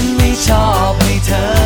ฉันไม่ชอบให้เธอ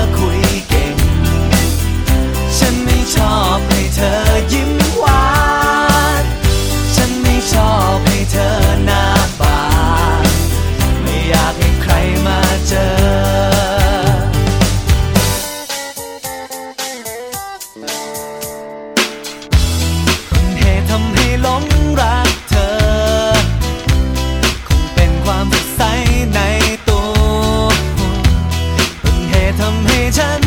time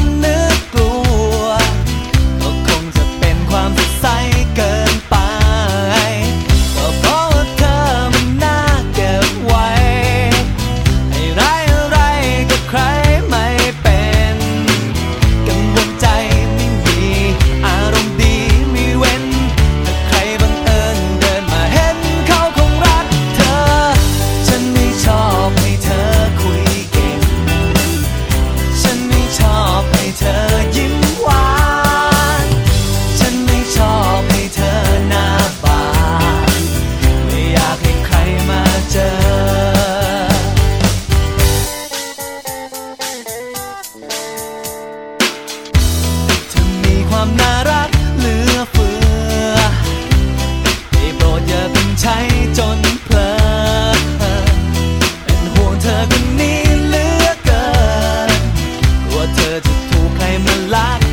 I'm alive.